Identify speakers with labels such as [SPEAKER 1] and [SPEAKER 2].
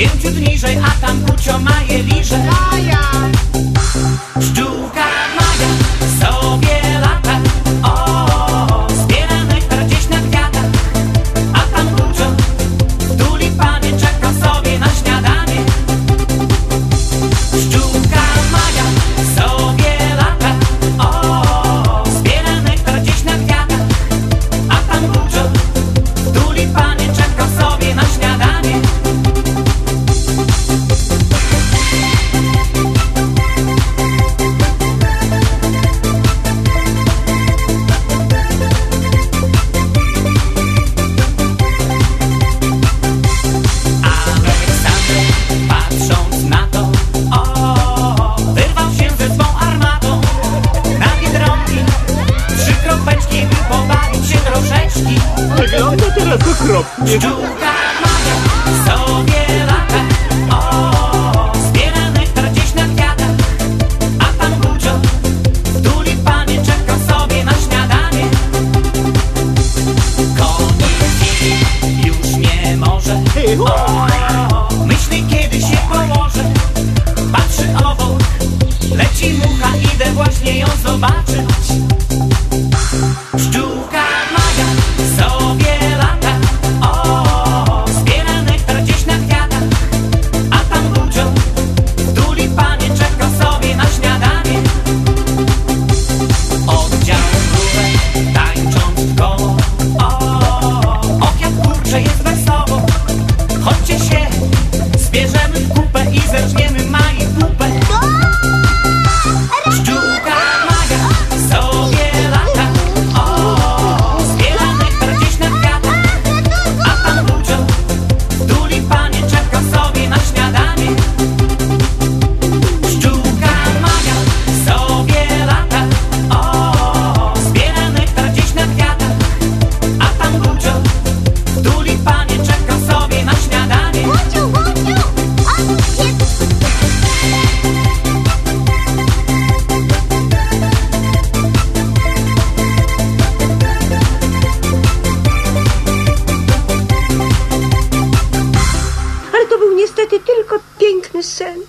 [SPEAKER 1] Pięciu niżej, a tam kucio ma jeliże A ja. teraz okropnie.
[SPEAKER 2] Szczuka Maja sobie lata, o, o, zbiera nektar gdzieś na kwiatach, a pan Budzio w tulipanie czeka sobie na śniadanie. Koniki już nie może, o, o, myśli kiedy się położy, patrzy obok, leci mucha, idę właśnie ją zobaczyć.
[SPEAKER 3] Hashem.